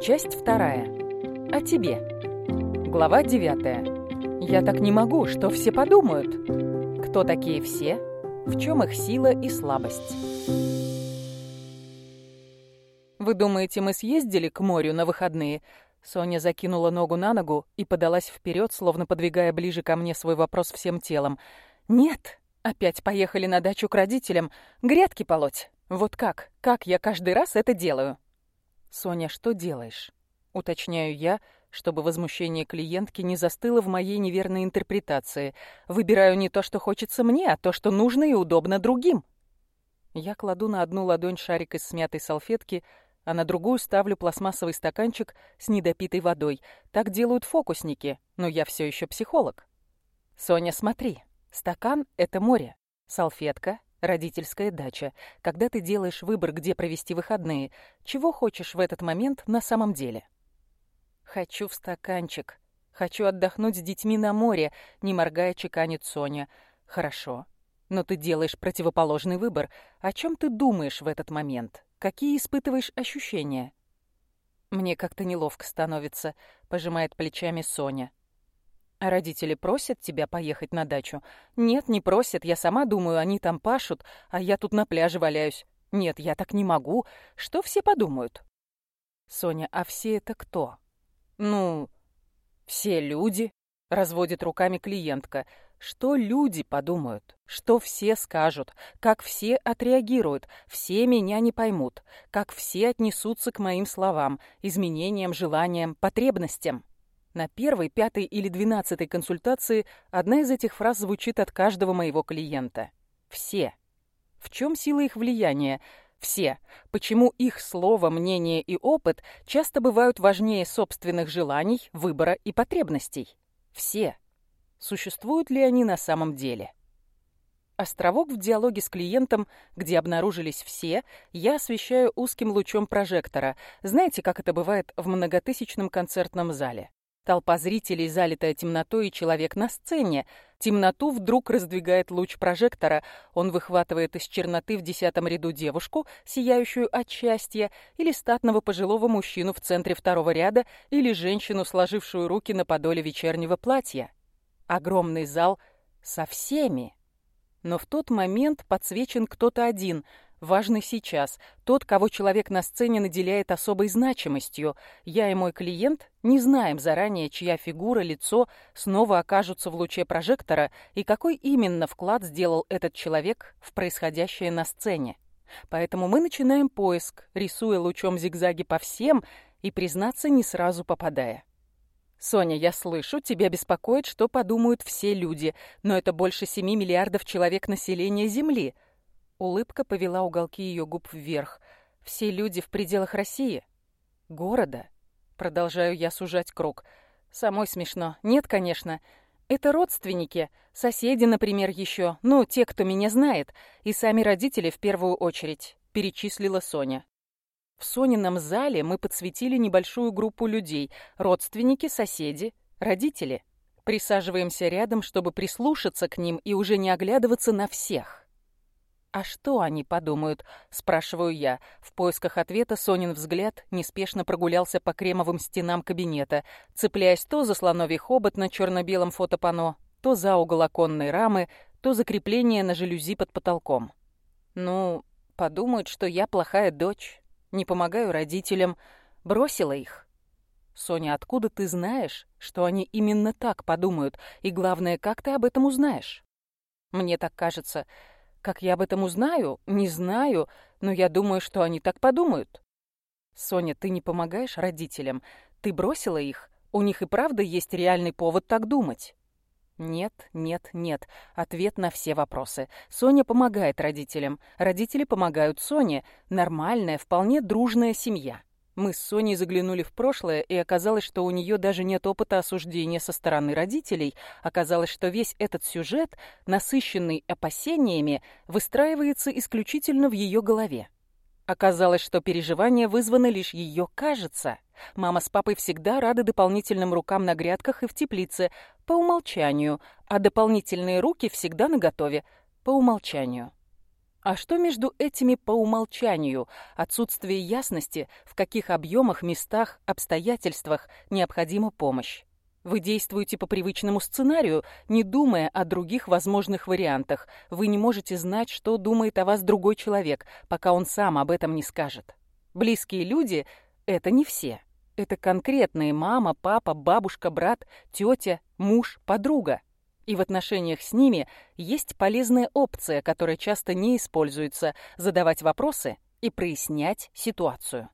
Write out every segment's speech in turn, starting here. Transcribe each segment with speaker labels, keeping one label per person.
Speaker 1: Часть вторая. О тебе. Глава девятая. Я так не могу, что все подумают. Кто такие все? В чем их сила и слабость? Вы думаете, мы съездили к морю на выходные? Соня закинула ногу на ногу и подалась вперед, словно подвигая ближе ко мне свой вопрос всем телом. Нет, опять поехали на дачу к родителям, грядки полоть. Вот как? Как я каждый раз это делаю? Соня, что делаешь? Уточняю я, чтобы возмущение клиентки не застыло в моей неверной интерпретации. Выбираю не то, что хочется мне, а то, что нужно и удобно другим. Я кладу на одну ладонь шарик из смятой салфетки, а на другую ставлю пластмассовый стаканчик с недопитой водой. Так делают фокусники, но я все еще психолог. Соня, смотри, стакан — это море, салфетка — родительская дача. Когда ты делаешь выбор, где провести выходные, чего хочешь в этот момент на самом деле? Хочу в стаканчик. Хочу отдохнуть с детьми на море, не моргая чеканит Соня. Хорошо. Но ты делаешь противоположный выбор. О чем ты думаешь в этот момент? Какие испытываешь ощущения? Мне как-то неловко становится, пожимает плечами Соня. Родители просят тебя поехать на дачу? Нет, не просят. Я сама думаю, они там пашут, а я тут на пляже валяюсь. Нет, я так не могу. Что все подумают? Соня, а все это кто? Ну, все люди, разводит руками клиентка. Что люди подумают? Что все скажут? Как все отреагируют? Все меня не поймут? Как все отнесутся к моим словам, изменениям, желаниям, потребностям? На первой, пятой или двенадцатой консультации одна из этих фраз звучит от каждого моего клиента. Все. В чем сила их влияния? Все. Почему их слово, мнение и опыт часто бывают важнее собственных желаний, выбора и потребностей? Все. Существуют ли они на самом деле? Островок в диалоге с клиентом, где обнаружились все, я освещаю узким лучом прожектора. Знаете, как это бывает в многотысячном концертном зале? Толпа зрителей, залитая темнотой, и человек на сцене. Темноту вдруг раздвигает луч прожектора. Он выхватывает из черноты в десятом ряду девушку, сияющую от счастья, или статного пожилого мужчину в центре второго ряда, или женщину, сложившую руки на подоле вечернего платья. Огромный зал со всеми. Но в тот момент подсвечен кто-то один — важный сейчас, тот, кого человек на сцене наделяет особой значимостью. Я и мой клиент не знаем заранее, чья фигура, лицо снова окажутся в луче прожектора и какой именно вклад сделал этот человек в происходящее на сцене. Поэтому мы начинаем поиск, рисуя лучом зигзаги по всем и, признаться, не сразу попадая. «Соня, я слышу, тебя беспокоит, что подумают все люди, но это больше семи миллиардов человек населения Земли», Улыбка повела уголки ее губ вверх. «Все люди в пределах России? Города?» Продолжаю я сужать круг. Самой смешно. Нет, конечно. Это родственники, соседи, например, еще. Ну, те, кто меня знает. И сами родители в первую очередь», — перечислила Соня. В Сонином зале мы подсветили небольшую группу людей. Родственники, соседи, родители. Присаживаемся рядом, чтобы прислушаться к ним и уже не оглядываться на всех. «А что они подумают?» – спрашиваю я. В поисках ответа Сонин взгляд неспешно прогулялся по кремовым стенам кабинета, цепляясь то за слоновий хобот на черно-белом фотопано, то за угол оконной рамы, то за крепление на жалюзи под потолком. «Ну, подумают, что я плохая дочь, не помогаю родителям, бросила их». «Соня, откуда ты знаешь, что они именно так подумают? И главное, как ты об этом узнаешь?» «Мне так кажется...» Как я об этом узнаю? Не знаю, но я думаю, что они так подумают. Соня, ты не помогаешь родителям. Ты бросила их. У них и правда есть реальный повод так думать. Нет, нет, нет. Ответ на все вопросы. Соня помогает родителям. Родители помогают Соне. Нормальная, вполне дружная семья. Мы с Соней заглянули в прошлое, и оказалось, что у нее даже нет опыта осуждения со стороны родителей. Оказалось, что весь этот сюжет, насыщенный опасениями, выстраивается исключительно в ее голове. Оказалось, что переживания вызваны лишь ее «кажется». Мама с папой всегда рады дополнительным рукам на грядках и в теплице, по умолчанию, а дополнительные руки всегда наготове, по умолчанию. А что между этими по умолчанию? Отсутствие ясности, в каких объемах, местах, обстоятельствах необходима помощь. Вы действуете по привычному сценарию, не думая о других возможных вариантах. Вы не можете знать, что думает о вас другой человек, пока он сам об этом не скажет. Близкие люди — это не все. Это конкретные мама, папа, бабушка, брат, тетя, муж, подруга. И в отношениях с ними есть полезная опция, которая часто не используется – задавать вопросы и прояснять ситуацию.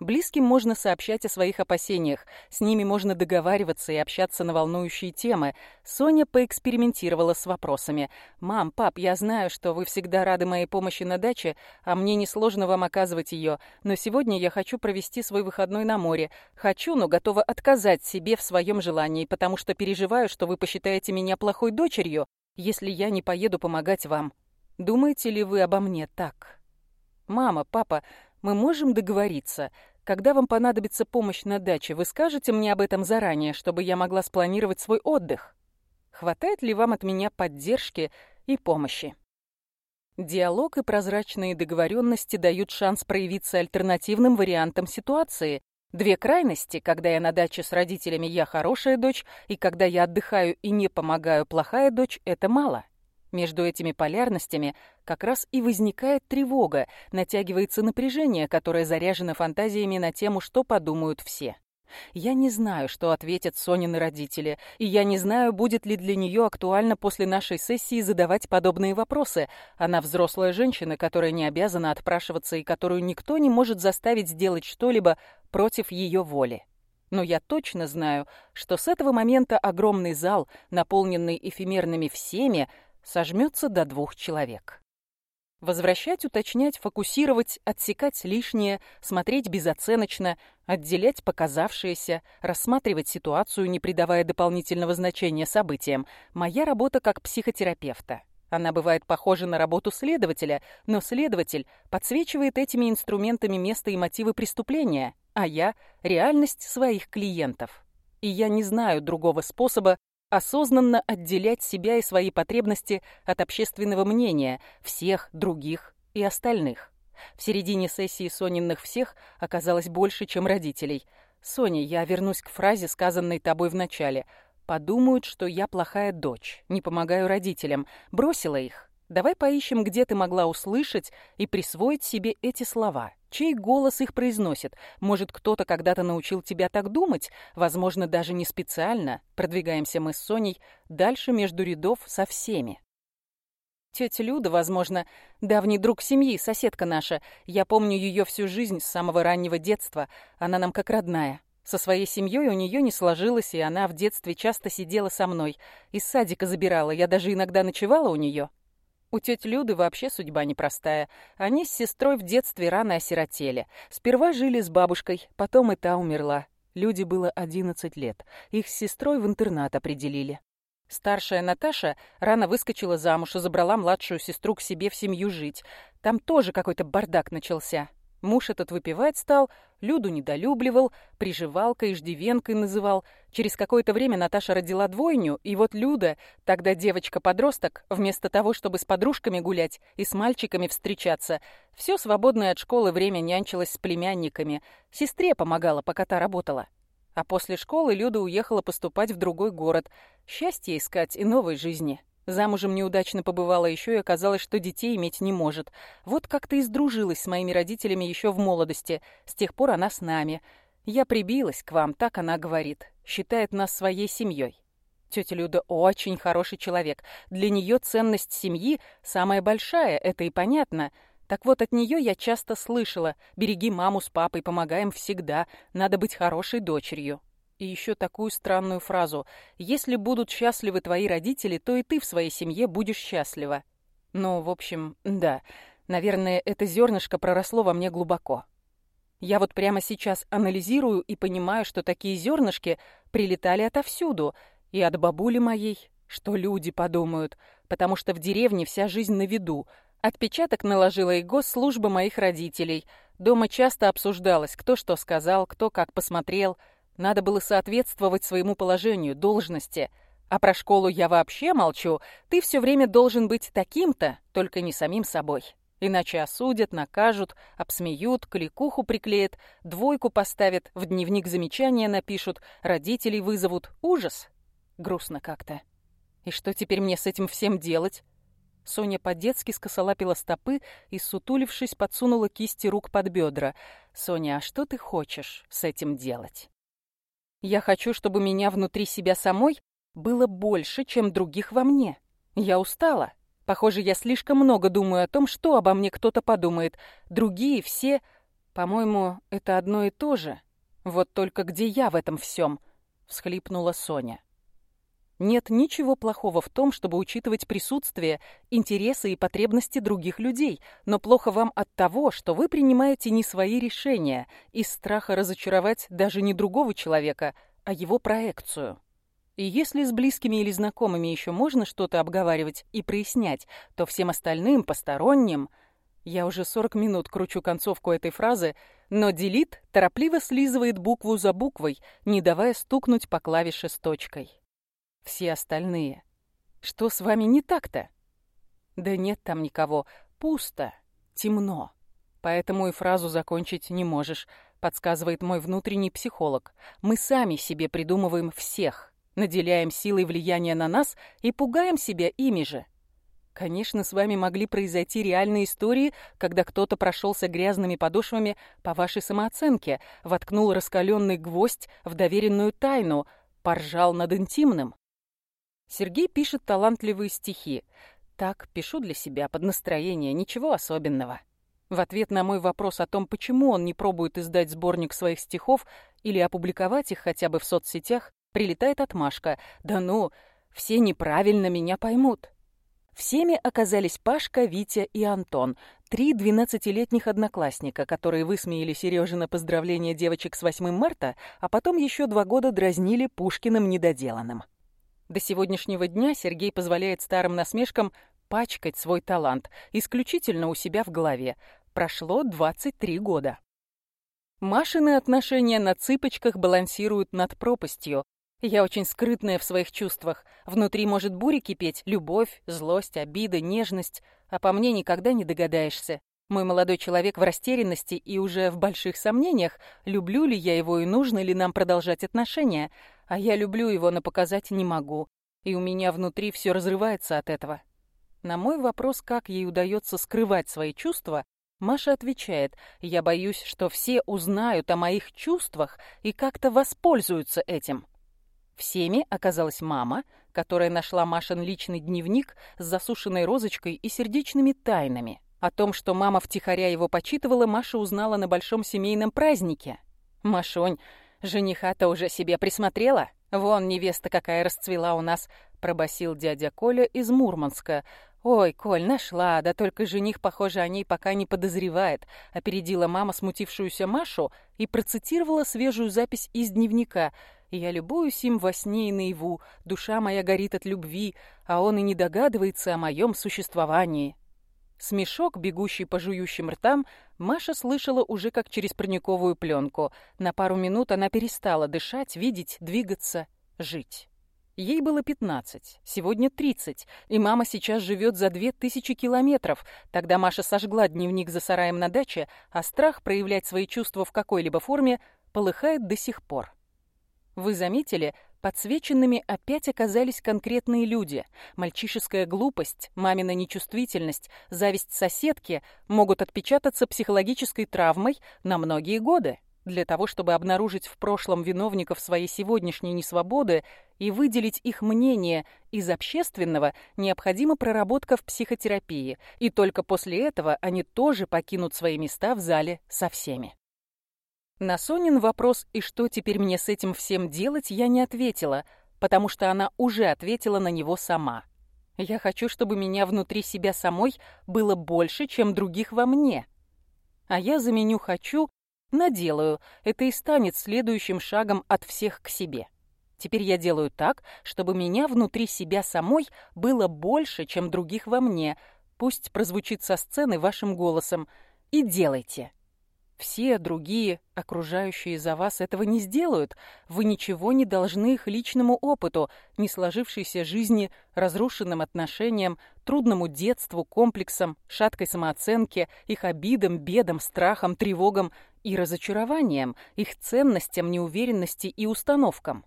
Speaker 1: Близким можно сообщать о своих опасениях, с ними можно договариваться и общаться на волнующие темы. Соня поэкспериментировала с вопросами. «Мам, пап, я знаю, что вы всегда рады моей помощи на даче, а мне несложно вам оказывать ее, но сегодня я хочу провести свой выходной на море. Хочу, но готова отказать себе в своем желании, потому что переживаю, что вы посчитаете меня плохой дочерью, если я не поеду помогать вам. Думаете ли вы обо мне так?» «Мама, папа, мы можем договориться. Когда вам понадобится помощь на даче, вы скажете мне об этом заранее, чтобы я могла спланировать свой отдых. Хватает ли вам от меня поддержки и помощи? Диалог и прозрачные договоренности дают шанс проявиться альтернативным вариантам ситуации. Две крайности, когда я на даче с родителями, я хорошая дочь, и когда я отдыхаю и не помогаю, плохая дочь, это мало. Между этими полярностями как раз и возникает тревога, натягивается напряжение, которое заряжено фантазиями на тему, что подумают все. Я не знаю, что ответят Сонины родители, и я не знаю, будет ли для нее актуально после нашей сессии задавать подобные вопросы. Она взрослая женщина, которая не обязана отпрашиваться и которую никто не может заставить сделать что-либо против ее воли. Но я точно знаю, что с этого момента огромный зал, наполненный эфемерными всеми, сожмется до двух человек. Возвращать, уточнять, фокусировать, отсекать лишнее, смотреть безоценочно, отделять показавшееся, рассматривать ситуацию, не придавая дополнительного значения событиям. Моя работа как психотерапевта. Она бывает похожа на работу следователя, но следователь подсвечивает этими инструментами место и мотивы преступления, а я — реальность своих клиентов. И я не знаю другого способа осознанно отделять себя и свои потребности от общественного мнения, всех, других и остальных. В середине сессии Сониных всех оказалось больше, чем родителей. «Соня, я вернусь к фразе, сказанной тобой в начале. Подумают, что я плохая дочь, не помогаю родителям, бросила их. Давай поищем, где ты могла услышать и присвоить себе эти слова. Чей голос их произносит? Может, кто-то когда-то научил тебя так думать? Возможно, даже не специально. Продвигаемся мы с Соней дальше между рядов со всеми. Тетя Люда, возможно, давний друг семьи, соседка наша. Я помню ее всю жизнь с самого раннего детства. Она нам как родная. Со своей семьей у нее не сложилось, и она в детстве часто сидела со мной. Из садика забирала, я даже иногда ночевала у нее. У тети Люды вообще судьба непростая. Они с сестрой в детстве рано осиротели. Сперва жили с бабушкой, потом и та умерла. Люди было 11 лет. Их с сестрой в интернат определили. Старшая Наташа рано выскочила замуж и забрала младшую сестру к себе в семью жить. Там тоже какой-то бардак начался. Муж этот выпивать стал, Люду недолюбливал, приживалкой, иждивенкой называл. Через какое-то время Наташа родила двойню, и вот Люда, тогда девочка-подросток, вместо того, чтобы с подружками гулять и с мальчиками встречаться, все свободное от школы время нянчилась с племянниками. Сестре помогала, пока та работала. А после школы Люда уехала поступать в другой город, счастье искать и новой жизни. Замужем неудачно побывала еще и оказалось, что детей иметь не может. Вот как-то и сдружилась с моими родителями еще в молодости. С тех пор она с нами. Я прибилась к вам, так она говорит. Считает нас своей семьей. Тетя Люда очень хороший человек. Для нее ценность семьи самая большая, это и понятно. Так вот, от нее я часто слышала «береги маму с папой, помогаем всегда, надо быть хорошей дочерью». И еще такую странную фразу «Если будут счастливы твои родители, то и ты в своей семье будешь счастлива». Ну, в общем, да, наверное, это зернышко проросло во мне глубоко. Я вот прямо сейчас анализирую и понимаю, что такие зернышки прилетали отовсюду, и от бабули моей, что люди подумают, потому что в деревне вся жизнь на виду. Отпечаток наложила и госслужба моих родителей. Дома часто обсуждалось, кто что сказал, кто как посмотрел – надо было соответствовать своему положению, должности. А про школу я вообще молчу. Ты все время должен быть таким-то, только не самим собой. Иначе осудят, накажут, обсмеют, кликуху приклеят, двойку поставят, в дневник замечания напишут, родителей вызовут. Ужас. Грустно как-то. И что теперь мне с этим всем делать? Соня по-детски скосолапила стопы и, сутулившись, подсунула кисти рук под бедра. «Соня, а что ты хочешь с этим делать?» «Я хочу, чтобы меня внутри себя самой было больше, чем других во мне. Я устала. Похоже, я слишком много думаю о том, что обо мне кто-то подумает. Другие все... По-моему, это одно и то же. Вот только где я в этом всем? всхлипнула Соня. Нет ничего плохого в том, чтобы учитывать присутствие, интересы и потребности других людей, но плохо вам от того, что вы принимаете не свои решения из страха разочаровать даже не другого человека, а его проекцию. И если с близкими или знакомыми еще можно что-то обговаривать и прояснять, то всем остальным, посторонним... Я уже 40 минут кручу концовку этой фразы, но делит торопливо слизывает букву за буквой, не давая стукнуть по клавише с точкой. Все остальные. Что с вами не так-то? Да нет там никого. Пусто. Темно. Поэтому и фразу закончить не можешь, подсказывает мой внутренний психолог. Мы сами себе придумываем всех наделяем силой влияния на нас и пугаем себя ими же. Конечно, с вами могли произойти реальные истории, когда кто-то прошелся грязными подошвами по вашей самооценке, воткнул раскаленный гвоздь в доверенную тайну, поржал над интимным. Сергей пишет талантливые стихи. Так, пишу для себя, под настроение, ничего особенного. В ответ на мой вопрос о том, почему он не пробует издать сборник своих стихов или опубликовать их хотя бы в соцсетях, Прилетает отмашка. «Да ну, все неправильно меня поймут». Всеми оказались Пашка, Витя и Антон, три двенадцатилетних одноклассника, которые высмеяли Сережина поздравление девочек с 8 марта, а потом еще два года дразнили Пушкиным недоделанным. До сегодняшнего дня Сергей позволяет старым насмешкам пачкать свой талант исключительно у себя в голове. Прошло 23 года. Машины отношения на цыпочках балансируют над пропастью, я очень скрытная в своих чувствах. Внутри может буря кипеть, любовь, злость, обида, нежность. А по мне никогда не догадаешься. Мой молодой человек в растерянности и уже в больших сомнениях, люблю ли я его и нужно ли нам продолжать отношения. А я люблю его, но показать не могу. И у меня внутри все разрывается от этого. На мой вопрос, как ей удается скрывать свои чувства, Маша отвечает, «Я боюсь, что все узнают о моих чувствах и как-то воспользуются этим». Всеми оказалась мама, которая нашла Машин личный дневник с засушенной розочкой и сердечными тайнами. О том, что мама втихаря его почитывала, Маша узнала на большом семейном празднике. «Машонь, жениха-то уже себе присмотрела? Вон невеста какая расцвела у нас», — пробасил дядя Коля из Мурманска. «Ой, Коль, нашла, да только жених, похоже, о ней пока не подозревает», — опередила мама смутившуюся Машу и процитировала свежую запись из дневника — я любуюсь им во сне и наяву, душа моя горит от любви, а он и не догадывается о моем существовании. Смешок, бегущий по жующим ртам, Маша слышала уже как через парниковую пленку. На пару минут она перестала дышать, видеть, двигаться, жить. Ей было 15, сегодня 30, и мама сейчас живет за две тысячи километров. Тогда Маша сожгла дневник за сараем на даче, а страх проявлять свои чувства в какой-либо форме полыхает до сих пор. Вы заметили, подсвеченными опять оказались конкретные люди. Мальчишеская глупость, мамина нечувствительность, зависть соседки могут отпечататься психологической травмой на многие годы. Для того, чтобы обнаружить в прошлом виновников своей сегодняшней несвободы и выделить их мнение из общественного, необходима проработка в психотерапии, и только после этого они тоже покинут свои места в зале со всеми. На Сонин вопрос «И что теперь мне с этим всем делать?» я не ответила, потому что она уже ответила на него сама. Я хочу, чтобы меня внутри себя самой было больше, чем других во мне. А я заменю «хочу» на «делаю». Это и станет следующим шагом от всех к себе. Теперь я делаю так, чтобы меня внутри себя самой было больше, чем других во мне. Пусть прозвучит со сцены вашим голосом. И делайте. Все другие, окружающие за вас, этого не сделают. Вы ничего не должны их личному опыту, не сложившейся жизни, разрушенным отношениям, трудному детству, комплексам, шаткой самооценке, их обидам, бедам, страхам, тревогам и разочарованиям, их ценностям, неуверенности и установкам.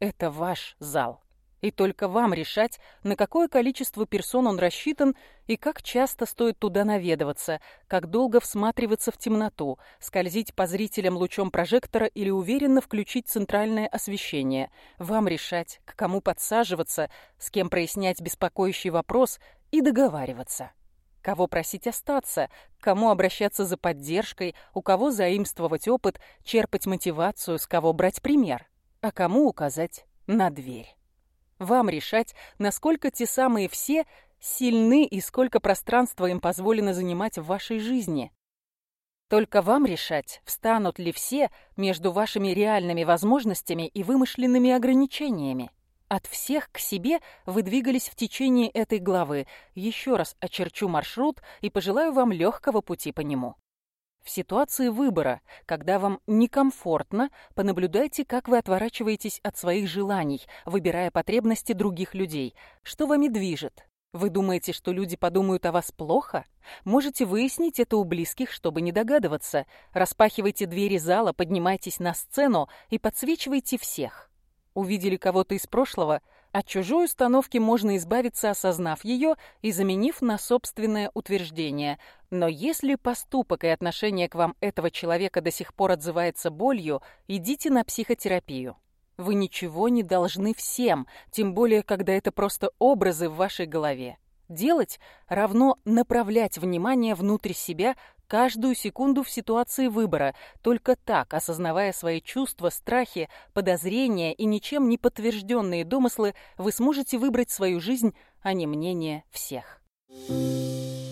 Speaker 1: Это ваш зал и только вам решать, на какое количество персон он рассчитан и как часто стоит туда наведываться, как долго всматриваться в темноту, скользить по зрителям лучом прожектора или уверенно включить центральное освещение. Вам решать, к кому подсаживаться, с кем прояснять беспокоящий вопрос и договариваться. Кого просить остаться, кому обращаться за поддержкой, у кого заимствовать опыт, черпать мотивацию, с кого брать пример, а кому указать на дверь. Вам решать, насколько те самые все сильны и сколько пространства им позволено занимать в вашей жизни. Только вам решать, встанут ли все между вашими реальными возможностями и вымышленными ограничениями. От всех к себе вы двигались в течение этой главы. Еще раз очерчу маршрут и пожелаю вам легкого пути по нему. В ситуации выбора, когда вам некомфортно, понаблюдайте, как вы отворачиваетесь от своих желаний, выбирая потребности других людей. Что вами движет? Вы думаете, что люди подумают о вас плохо? Можете выяснить это у близких, чтобы не догадываться. Распахивайте двери зала, поднимайтесь на сцену и подсвечивайте всех. Увидели кого-то из прошлого? От чужой установки можно избавиться, осознав ее и заменив на собственное утверждение. Но если поступок и отношение к вам этого человека до сих пор отзывается болью, идите на психотерапию. Вы ничего не должны всем, тем более, когда это просто образы в вашей голове. Делать равно направлять внимание внутрь себя каждую секунду в ситуации выбора. Только так, осознавая свои чувства, страхи, подозрения и ничем не подтвержденные домыслы, вы сможете выбрать свою жизнь, а не мнение всех. Thank you.